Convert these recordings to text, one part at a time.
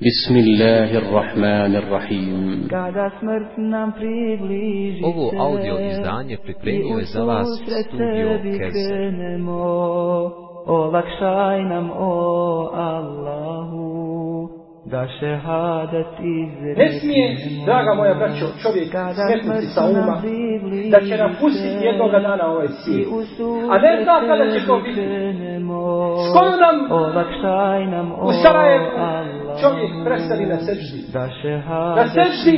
بسم الله الرحمن الرحيم Kada smrt nam približi Ovo audio izdanje pripremio je za vas studio krenemo, olakšaj nam o Allahu, da šehadat. Ne smije, draga moja braćo, čovjek smetnuti sa uma da će napustiti jednoga dana ovaj svijet. A ne zna kada će to biti. Skoro nam u Sarajevu čovjek prestali na seždi. Na seždi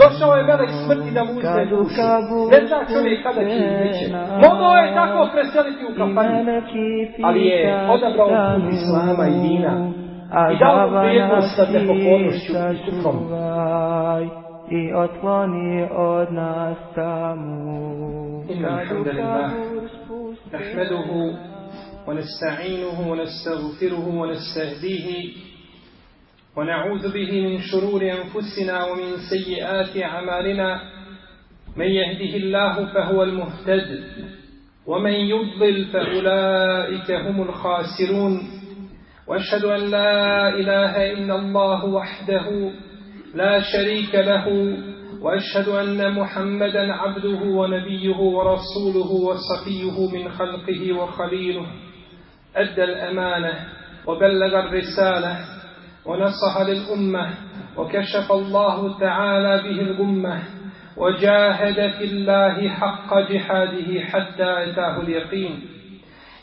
došao je melek smrti da mu uzme dušu. Ne zna čovjek kada će izmeće. Mogao je tako preseliti u kafanju. Ali je odabrao put islama i dina. Prijednost nad nepokornošću i otkloni od nas samu. إن الحمد لله نحمده ونستعينه ونستغفره ونستهديه ونعوذ به من شرور أنفسنا ومن سيئات أعمالنا من يهده الله فهو المهتد ومن يضلل فأولئك هم الخاسرون وأشهد أن لا إله إلا الله وحده لا شريك له وأشهد أن محمدا عبده ونبيه ورسوله وصفيه من خلقه وخليله. أدى الأمانة وبلغ الرسالة ونصح للأمة وكشف الله تعالى به الغمة وجاهد في الله حق جهاده حتى أتاه اليقين.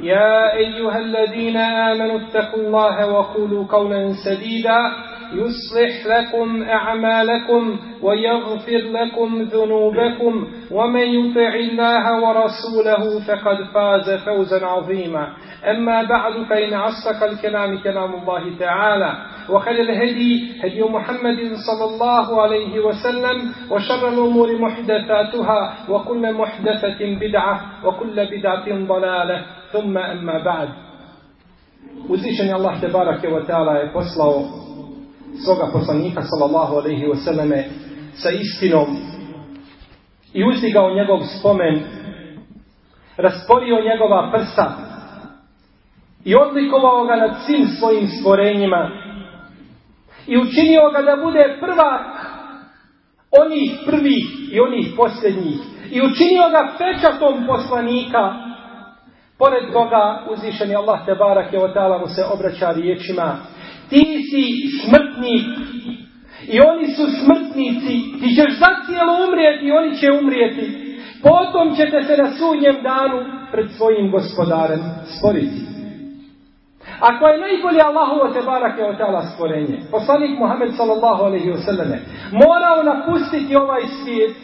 يا أيها الذين آمنوا اتقوا الله وقولوا قولا سديدا. يصلح لكم أعمالكم ويغفر لكم ذنوبكم. ومن يطع الله ورسوله فقد فاز فوزا عظيما. أما بعد فإن أصدق الكلام كلام الله تعالى. وخير الهدي هدي محمد صلى الله عليه وسلم وشر الأمور محدثاتها وكل محدثة بدعة وكل بدعة ضلالة. ثم أما ba'd. وزيشن الله Allah وتعالى wa صغى فصنيك poslao الله poslanika sallallahu alaihi wa sa i uzdigao njegov spomen, rasporio njegova prsa i odlikovao ga nad svim svojim stvorenjima i učinio ga da bude prvak onih prvih i onih posljednjih i učinio ga pečatom poslanika pored koga uzvišen je Allah te barak je mu se obraća riječima ti si smrtnik i oni su smrtnici. Ti ćeš zacijelo umrijeti i oni će umrijeti. Potom ćete se na sudnjem danu pred svojim gospodarem sporiti ako je najbolje Allahovo te barake od tala stvorenje, poslanik Muhammed sallallahu alaihi morao napustiti ovaj svijet,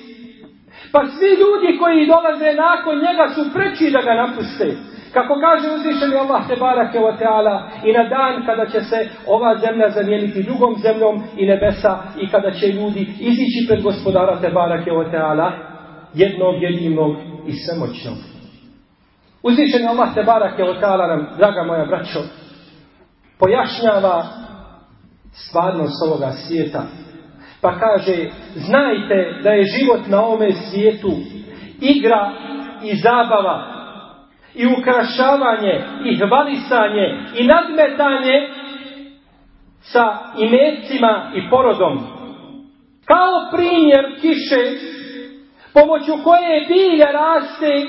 pa svi ljudi koji dolaze nakon njega su preći da ga napuste. Kako kaže uzvišeni Allah te barake o teala i na dan kada će se ova zemlja zamijeniti drugom zemljom i nebesa i kada će ljudi izići pred gospodara te barake o teala jednog jedinog i svemoćnog. Uzvišeni Allah te barake o teala nam, draga moja braćo, pojašnjava stvarnost ovoga svijeta. Pa kaže, znajte da je život na ovome svijetu igra i zabava i ukrašavanje i hvalisanje i nadmetanje sa imecima i porodom. Kao primjer kiše pomoću koje bilje raste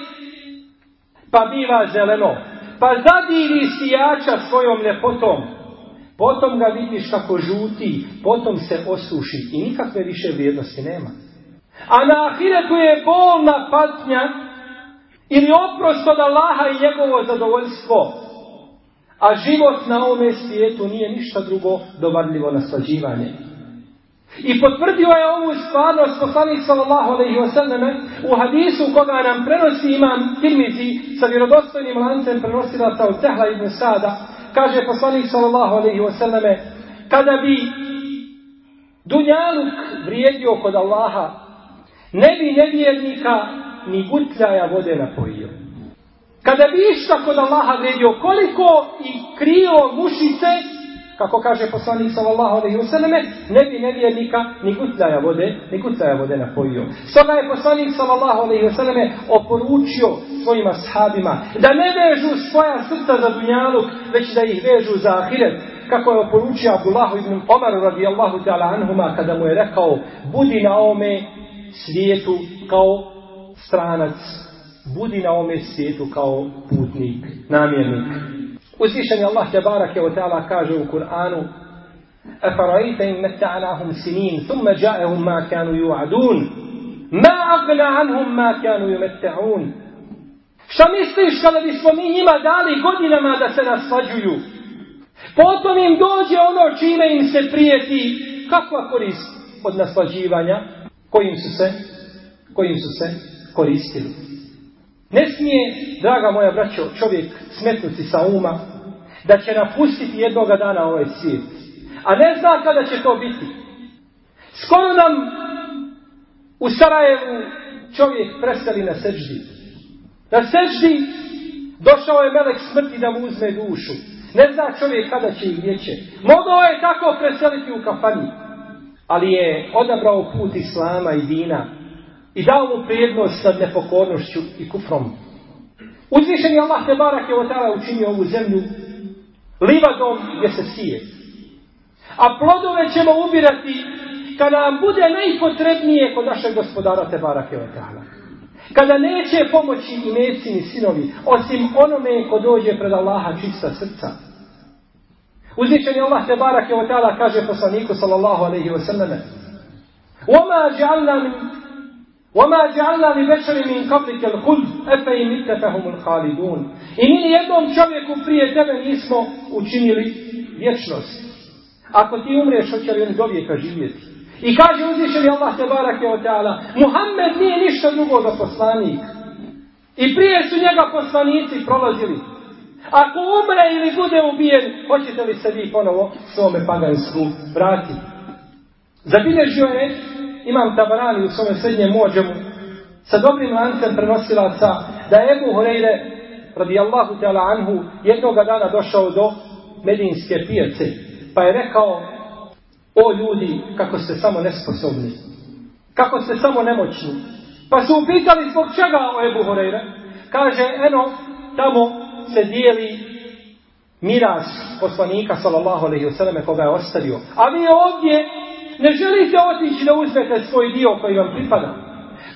pa biva zeleno. Pa zadivi sijača svojom ljepotom. Potom ga vidiš kako žuti, potom se osuši i nikakve više vrijednosti nema. A na ahiretu je bolna patnja ili oprost od Allaha i njegovo zadovoljstvo. A život na ovome svijetu nije ništa drugo dovarljivo naslađivanje. I potvrdio je ovu stvarnost poslanik sallallahu alaihi wasallam u hadisu koga nam prenosi imam Tirmizi sa vjerodostojnim lancem prenosilaca od Tehla ibn Sada. Kaže poslanik sallallahu alaihi wasallam kada bi dunjaluk vrijedio kod Allaha, ne bi nevjernika ni gutljaja vode napojio. Kada bi išta kod Allaha vrijedio koliko i krilo mušice, kako kaže poslanik sallallahu alejhi ve selleme, ne bi nevjernika ni gutljaja vode, ni gutljaja vode napojio. Stoga je poslanik sallallahu alejhi ve selleme oporučio svojim ashabima da ne vežu svoja srca za dunjaluk, već da ih vežu za ahiret. Kako je oporučio Abdullah ibn Omar radijallahu ta'ala anhuma kada mu je rekao budi na ome svijetu kao stranac, budi na ome svijetu kao putnik, namjernik. Uzvišen je Allah te barake o ta'ala kaže u Kur'anu أفرأيت إن متعناهم سنين ثم جاءهم ما كانوا يوعدون ما أغنى عنهم ما كانوا يمتعون Šta misliš kada bismo mi njima dali godinama da se naslađuju? Potom im dođe ono čime im se prijeti. Kakva korist od naslađivanja kojim su se, kojim su se koristili? Ne smije, draga moja braćo, čovjek smetnuti sa uma da će napustiti jednoga dana ovaj svijet. A ne zna kada će to biti. Skoro nam u Sarajevu čovjek preseli na seždi. Na seždi došao je melek smrti da mu uzme dušu. Ne zna čovjek kada će i gdje će. Mogao je tako preseliti u kafani. Ali je odabrao put Islama i dina i dao mu prijednost nad nepokornošću i kufrom. Uzvišen je Allah te barak je otala učinio ovu zemlju livadom gdje se sije. A plodove ćemo ubirati kada nam bude najpotrebnije kod našeg gospodara te barak je otala. Kada neće pomoći i meci ni sinovi, osim onome ko dođe pred Allaha čista srca. Uzvišen je Allah te barak je otala, kaže poslaniku sallallahu alaihi wa sallam. وَمَا جَعَلْنَا مِنْ وَمَا جَعَلْنَا لِبَشَرِ مِنْ قَبْلِكَ الْخُلْدِ أَفَيْ مِتَّفَهُمُ الْخَالِدُونَ I mi jednom čovjeku prije tebe nismo učinili vječnost. Ako ti umreš, hoće li on do vijeka živjeti? I kaže uzvišeni Allah te barake o ta'ala, Muhammed nije ništa drugo za poslanik. I prije su njega poslanici prolazili. Ako umre ili bude ubijen, hoćete li se vi ponovo svome paganstvu vratiti? Zabilježio je imam tabarani u svome srednjem mođemu sa dobrim lancem prenosilaca da je Ebu Horeire radijallahu ta'ala anhu jednoga dana došao do Medinske pijace pa je rekao o ljudi kako ste samo nesposobni kako ste samo nemoćni. Pa su upitali zbog čega o Ebu Horeire kaže eno tamo se dijeli miras poslanika sallallahu alaihi koga je ostavio. A vi ovdje ne želite otići da uzmete svoj dio koji vam pripada.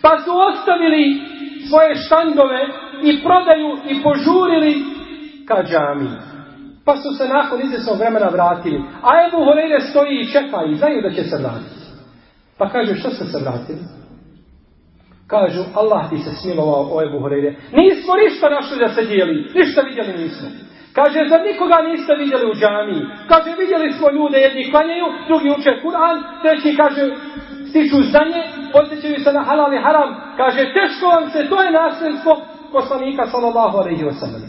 Pa su ostavili svoje štandove i prodaju i požurili ka džami. Pa su se nakon izvjesnog vremena vratili. A Ebu Horeire stoji i čeka i znaju da će se vratiti. Pa kaže, što ste se vratili? Kažu, Allah ti se smilovao o Ebu Horeire. Nismo ništa našli da se dijeli. Ništa vidjeli nismo. Kaže, zar nikoga niste vidjeli u džamiji? Kaže, vidjeli smo ljude, jedni klanjaju, drugi uče Kur'an, treći, kaže, stiču znanje, podsjećaju se na halal i haram. Kaže, teško vam se, to je nasljedstvo poslanika, sallallahu alaihi wa sallam.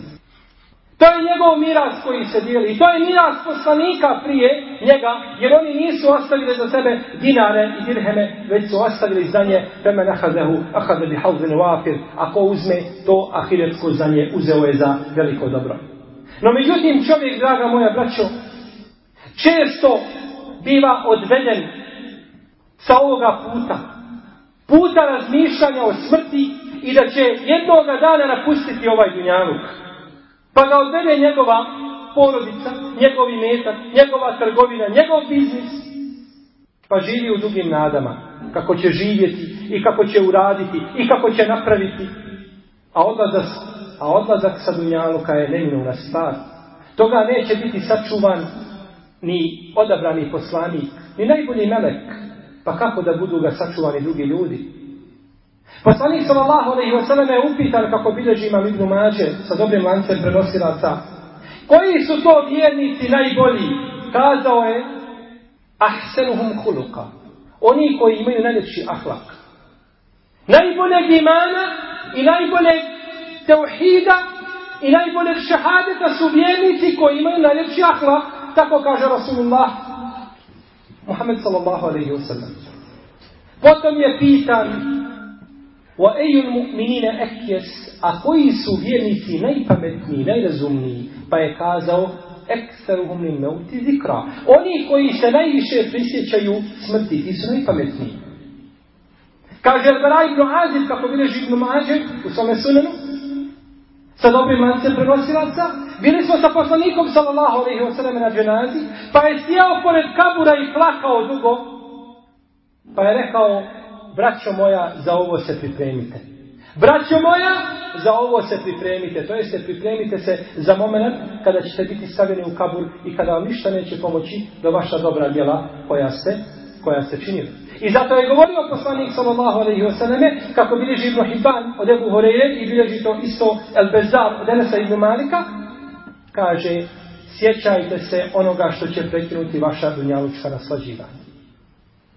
To je njegov miras koji se dijeli. To je miras poslanika prije njega, jer oni nisu ostavili za sebe dinare i dirheme, već su ostavili znanje prema nahazehu, ahade bi hauzin wafir. Ako uzme to ahiretsko znanje, uzeo je za veliko dobro. No međutim čovjek, draga moja braćo, često biva odveden sa ovoga puta. Puta razmišljanja o smrti i da će jednoga dana napustiti ovaj dunjaluk. Pa ga odvede njegova porodica, njegovi metak, njegova trgovina, njegov biznis. Pa živi u drugim nadama. Kako će živjeti i kako će uraditi i kako će napraviti. A odlazak a odlazak sa Dunjaluka je neminovna stvar. Toga neće biti sačuvan ni odabrani poslanik, ni najbolji melek. Pa kako da budu ga sačuvani drugi ljudi? Poslanik sallallahu alejhi ve sellem je upitan kako bilježi imam Ibn Mađe sa dobrim lancem prenosilaca. Koji su to vjernici najbolji? Kazao je ahsenuhum huluka. Oni koji imaju najljepši ahlak. Najboljeg imana i najboljeg teuhida i najboljeg šehadeta su vjernici koji imaju najljepši ahlak, tako kaže Rasulullah Muhammed sallallahu alaihi wa sallam. Potom je pitan wa ejul mu'minina ekjes, a koji su vjernici najpametniji, najrazumniji, pa je kazao ekseruhum lil mauti zikra. Oni koji se najviše prisjećaju smrti, ti su najpametniji. Kaže Al-Bara ibn kako bileži ibn u svome sa dobrim lancem prenosilaca, bili smo sa poslanikom sallallahu alaihi wa sallam na dženazi, pa je sjeo pored kabura i plakao dugo, pa je rekao, braćo moja, za ovo se pripremite. Braćo moja, za ovo se pripremite. To jeste, pripremite se za moment kada ćete biti stavljeni u kabur i kada vam ništa neće pomoći do vaša dobra djela koja ste, koja ste činili. I zato je govorio poslanik sallallahu alaihi wasallam kako bilježi Ibn Hibban od Ebu Horeire i bilježi to isto El Bezar od Enesa Ibn Malika, kaže, sjećajte se onoga što će prekinuti vaša dunjalučka naslađivanja.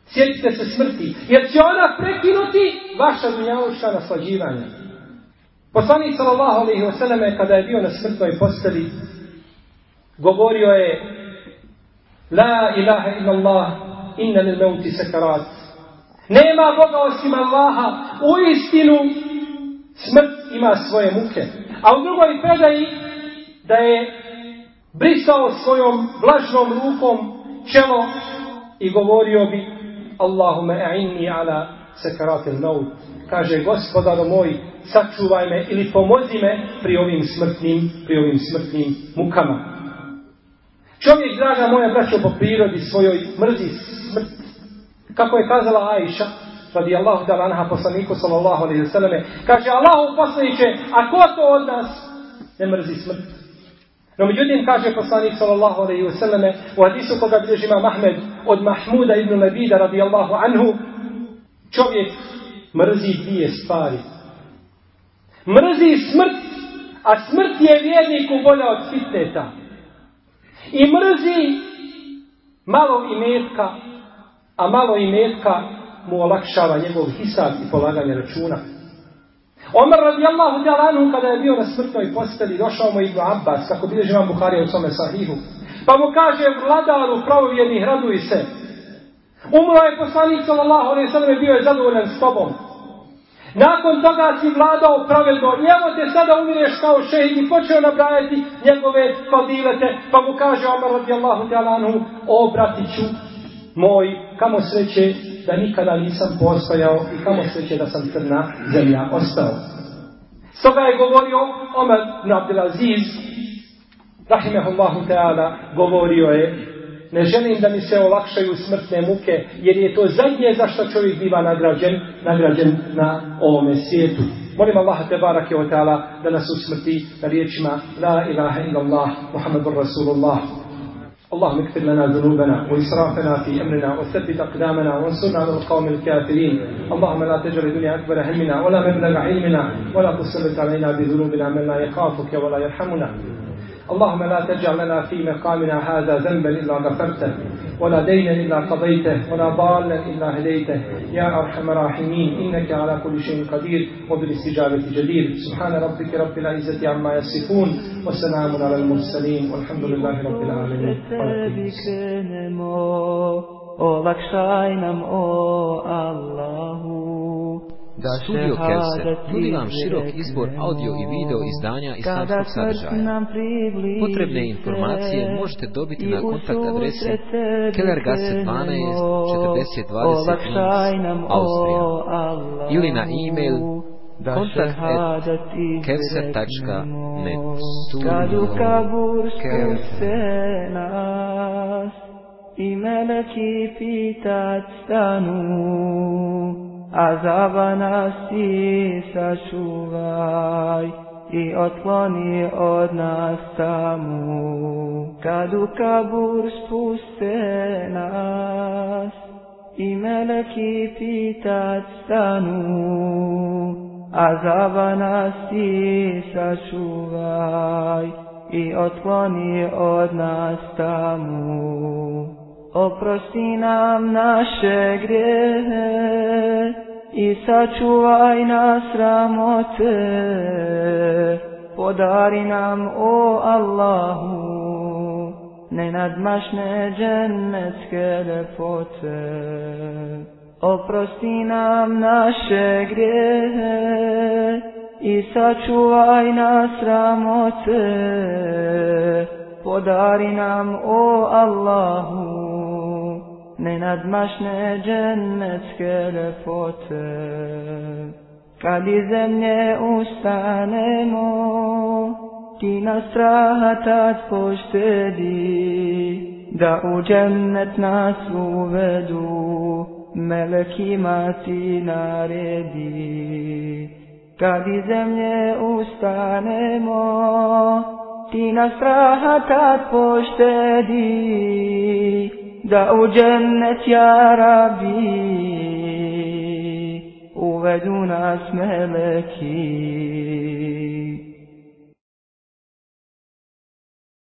Sjetite se smrti, jer će ona prekinuti vaša dunjalučka naslađivanja. Poslanik sallallahu alaihi wasallam kada je bio na smrtnoj posteli, govorio je La ilaha illallah, inna lil mauti sakarat. Nema Boga osim Allaha, u istinu smrt ima svoje muke. A u drugoj predaji da je brisao svojom vlažnom rukom čelo i govorio bi Allahume a'inni ala sekaratil maut. Kaže, gospodaro moj, sačuvaj me ili pomozi me pri ovim smrtnim, pri ovim smrtnim mukama. Čovjek, draga moja braćo, po prirodi svojoj mrzi smrt. Kako je kazala Aisha, radi Allahu da anha poslaniku sallallahu alaihi sallam, kaže Allahu poslaniće, a ko to od nas ne mrzi smrt? No međutim, kaže poslanik sallallahu alaihi wa sallam, u hadisu koga bilježi imam Ahmed od Mahmuda ibn Labida radijallahu anhu, čovjek mrzi dvije stvari. Mrzi smrt, a smrt je vjerniku bolja od fitneta. I mrzi malo imetka, a malo imetka mu olakšava njegov hisab i polaganje računa. Omer radijallahu ta'ala kada je bio na smrtnoj posteli, došao mu Ibn Abbas, kako bilježi vam Buharija u svome sahihu. Pa mu kaže, vladaru pravovjernih, raduj se. Umro je poslanik sallallahu alaihi sallam bio je zadovoljan s tobom. Nakon toga si vladao pravedno i evo te sada umireš kao šehid i počeo nabrajati njegove fadilete, pa mu kaže Omer radijallahu ta'ala anhu, o bratiću moj, kamo sreće da nikada nisam postojao i kamo sreće da sam crna zemlja ostao. Stoga je govorio ibn Abdelaziz, rahimehullahu ta'ala, govorio je, ne želim da mi se olakšaju smrtne muke, jer je to zadnje za što čovjek biva nagrađen, nagrađen na ovome svijetu. Molim Allaha te barake o ta'ala da nas usmrti na riječima La ilaha illallah, Muhammadur Rasulullah. اللهم اغفر لنا ذنوبنا وإسرافنا في أمرنا وثبت أقدامنا وانصرنا على القوم الكافرين اللهم لا تجعل الدنيا أكبر همنا ولا مبلغ علمنا ولا تسلط علينا بذنوبنا من لا يخافك ولا يرحمنا اللهم لا تجعل لنا في مقامنا هذا ذنبا إلا غفرته ولا دينا إلا قضيته ولا ضالا إلا هديته. يا أرحم الراحمين إنك على كل شيء قدير وبالاستجابة جدير. سبحان ربك رب العزة عما يصفون وسلام على المرسلين والحمد لله رب العالمين. Olakšaj nam o Allahu. Da Studio Kevser šehadat nudi vam širok izbor audio i video izdanja islamskog sadržaja. Potrebne informacije možete dobiti na kontakt adresi Kellergasse 12 krenemo, 4020 olakšaj nam o Austrija. Ili na e-mail kontakt at kevser.net. Studio Kevser. i meleki pitat stanu, azaba nas ti sačuvaj i otkloni od nas samu. Kad u kabur spuste nas i meleki pitat stanu, azaba nas ti sačuvaj i otkloni od nas tamu. Oprosti nam naše grijehe i sačuvaj nas ramote. Podari nam, o Allahu, ne nadmašne džennetske ljepote. Oprosti nam naše grijehe i sačuvaj nas ramote. Podari nam, o Allahu, nenadmašne džennetske ljepote. Kad iz zemlje ustanemo, ti nas straha tad poštedi, da u džennet nas uvedu, melekima ti naredi. Kad iz داء جنة يا ربي وبدون اسمه مكين